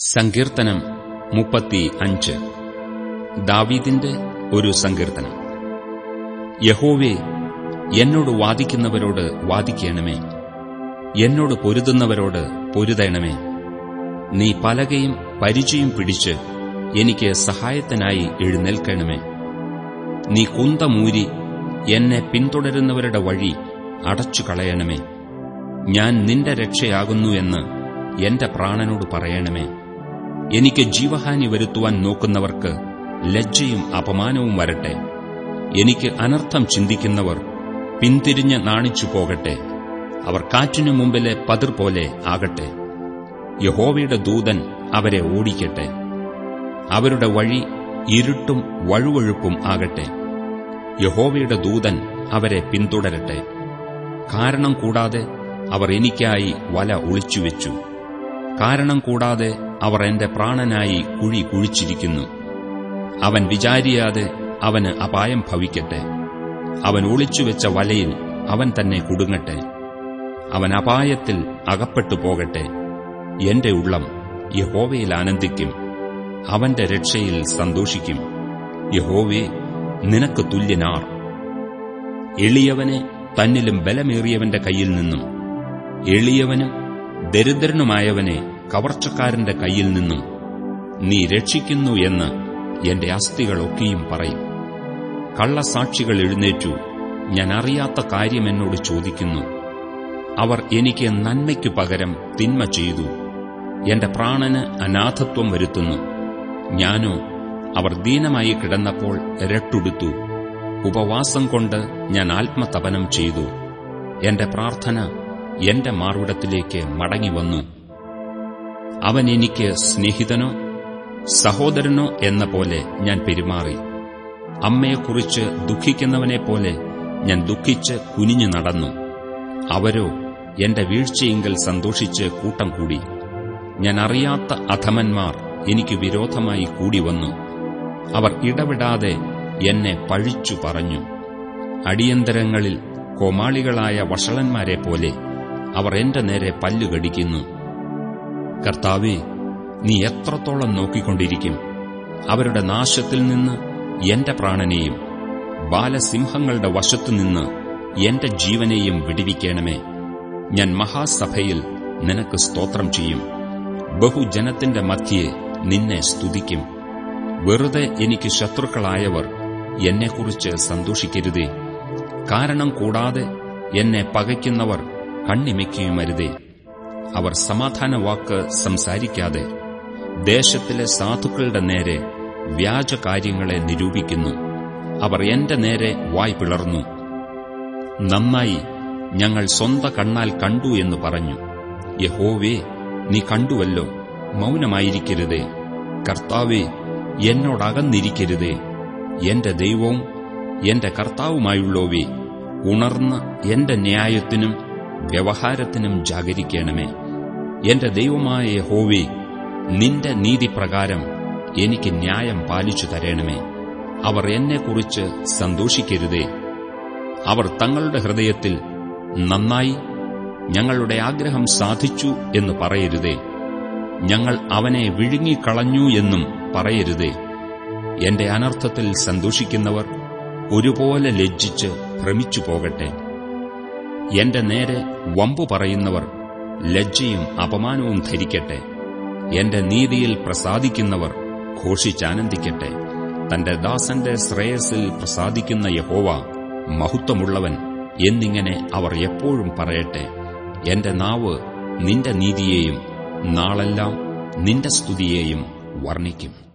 സങ്കീർത്തനം മുപ്പത്തി അഞ്ച് ദാവീദിന്റെ ഒരു സങ്കീർത്തനം. യഹോവേ എന്നോട് വാദിക്കുന്നവരോട് വാദിക്കണമേ. എന്നോട് പൊരുതുന്നവരോട് പൊരുതണമേ. നീ പലകയും പരിചയം പിടിച്ച് എനിക്ക് സഹായത്തിനായി എഴുന്നേൽക്കണമേ. നീ കുന്തമൂരി എന്നെ പിന്തുടരുന്നവരുടെ വഴി അടച്ചു കളയണമേ ഞാൻ നിന്റെ രക്ഷയാകുന്നു എന്ന് എന്റെ പ്രാണനോട് പറയണമേ. എനിക്ക് ജീവഹാനി വരുത്തുവാൻ നോക്കുന്നവർക്ക് ലജ്ജയും അപമാനവും വരട്ടെ. എനിക്ക് അനർത്ഥം ചിന്തിക്കുന്നവർ പിന്തിരിഞ്ഞ് നാണിച്ചു പോകട്ടെ. അവർ കാറ്റിനു മുമ്പിലെ പതിർ പോലെ ആകട്ടെ. യഹോവയുടെ ദൂതൻ അവരെ ഓടിക്കട്ടെ. അവരുടെ വഴി ഇരുട്ടും വഴുവഴുപ്പും ആകട്ടെ. യഹോവയുടെ ദൂതൻ അവരെ പിന്തുടരട്ടെ. കാരണം കൂടാതെ അവർ എനിക്കായി വല ഒളിച്ചുവെച്ചു. കാരണം കൂടാതെ അവർ എന്റെ പ്രാണനായി കുഴി കുഴിച്ചിരിക്കുന്നു. അവൻ വിചാരിയാതെ അവന് അപായം ഭവിക്കട്ടെ. അവൻ ഒളിച്ചുവെച്ച വലയിൽ അവൻ തന്നെ കുടുങ്ങട്ടെ. അവൻ അപായത്തിൽ അകപ്പെട്ടു പോകട്ടെ. എന്റെ ഉള്ളം യഹോവയിൽ ആനന്ദിക്കും. അവന്റെ രക്ഷയിൽ സന്തോഷിക്കും. യഹോവേ നിനക്ക് തുല്യനാർ. എളിയവനെ തന്നിലും ബലമേറിയവന്റെ കയ്യിൽ നിന്നും. എളിയവനും ദരിദ്രനുമായവനെ കവർച്ചക്കാരന്റെ കയ്യിൽ നിന്നും നീ രക്ഷിക്കുന്നു എന്ന് എന്റെ അസ്ഥികളൊക്കെയും പറയും. കള്ളസാക്ഷികൾ എഴുന്നേറ്റു. ഞാൻ അറിയാത്ത കാര്യം എന്നോട് ചോദിക്കുന്നു. അവർ എനിക്ക് നന്മയ്ക്കു പകരം തിന്മ ചെയ്തു. എന്റെ പ്രാണന് അനാഥത്വം വരുത്തുന്നു. ഞാനോ അവർ ദീനമായി കിടന്നപ്പോൾ രട്ടുടുത്തു. ഉപവാസം കൊണ്ട് ഞാൻ ആത്മതപനം ചെയ്തു. എന്റെ പ്രാർത്ഥന എന്റെ മാർവിടത്തിലേക്ക് മടങ്ങിവന്നു അവൻ എനിക്ക് സ്നേഹിതനോ സഹോദരനോ എന്ന പോലെ ഞാൻ പെരുമാറി. അമ്മയെക്കുറിച്ച് ദുഃഖിക്കുന്നവനെപ്പോലെ ഞാൻ ദുഃഖിച്ച് കുനിഞ്ഞു നടന്നു. അവരോ എന്റെ വീഴ്ചയെങ്കിൽ സന്തോഷിച്ച് കൂട്ടം കൂടി. ഞാൻ അറിയാത്ത അധമന്മാർ എനിക്ക് വിരോധമായി കൂടി വന്നു. അവർ ഇടവിടാതെ എന്നെ പഴിച്ചു പറഞ്ഞു. അടിയന്തരങ്ങളിൽ കോമാളികളായ വഷളന്മാരെ പോലെ അവർ എന്റെ നേരെ പല്ലുകടിക്കുന്നു കർത്താവെ നീ എത്രത്തോളം നോക്കിക്കൊണ്ടിരിക്കും? അവരുടെ നാശത്തിൽ നിന്ന് എന്റെ പ്രാണനെയും ബാലസിംഹങ്ങളുടെ വശത്തുനിന്ന് എന്റെ ജീവനെയും വിടിവിക്കണമേ. ഞാൻ മഹാസഭയിൽ നിനക്ക് സ്തോത്രം ചെയ്യും. ബഹുജനത്തിന്റെ മധ്യയെ നിന്നെ സ്തുതിക്കും. വെറുതെ എനിക്ക് ശത്രുക്കളായവർ എന്നെക്കുറിച്ച് സന്തോഷിക്കരുതേ. കാരണം കൂടാതെ എന്നെ പകയ്ക്കുന്നവർ കണ്ണിമയ്ക്കുകയുമരുതേ അവർ സമാധാന വാക്ക് സംസാരിക്കാതെ ദേശത്തിലെ സാധുക്കളുടെ നേരെ വ്യാജ കാര്യങ്ങളെ നിരൂപിക്കുന്നു. അവർ എന്റെ നേരെ വായ് പിളർന്നു. നന്നായി ഞങ്ങൾ സ്വന്ത കണ്ണാൽ കണ്ടു എന്ന് പറഞ്ഞു. യഹോവേ നീ കണ്ടുവല്ലോ മൗനമായിരിക്കരുതേ. കർത്താവേ എന്നോടകന്നിരിക്കരുതേ. എന്റെ ദൈവവും എന്റെ കർത്താവുമായുള്ളോവേ ഉണർന്ന് എന്റെ ന്യായത്തിനും വ്യവഹാരത്തിനും ജാഗരിക്കണമേ. എന്റെ ദൈവമായ ഹോവി നിന്റെ നീതിപ്രകാരം എനിക്ക് ന്യായം പാലിച്ചു തരണമേ. അവർ എന്നെക്കുറിച്ച് സന്തോഷിക്കരുതേ. അവർ തങ്ങളുടെ ഹൃദയത്തിൽ നന്നായി ഞങ്ങളുടെ ആഗ്രഹം സാധിച്ചു എന്ന് പറയരുതേ. ഞങ്ങൾ അവനെ വിഴുങ്ങിക്കളഞ്ഞു എന്നും പറയരുതേ. എന്റെ അനർത്ഥത്തിൽ സന്തോഷിക്കുന്നവർ ഒരുപോലെ ലജ്ജിച്ച് ഭ്രമിച്ചു പോകട്ടെ എന്റെ നേരെ വമ്പു പറയുന്നവർ ലജ്ജയും അപമാനവും ധരിക്കട്ടെ. എന്റെ നീതിയിൽ പ്രസാദിക്കുന്നവർ ഘോഷിച്ചാനന്ദിക്കട്ടെ. തന്റെ ദാസന്റെ ശ്രേയസിൽ പ്രസാദിക്കുന്ന യഹോവ മഹത്വമുള്ളവൻ എന്നിങ്ങനെ അവർ എപ്പോഴും പറയട്ടെ. എന്റെ നാവ് നിന്റെ നീതിയെയും നാളെല്ലാം നിന്റെ സ്തുതിയെയും വർണിക്കും.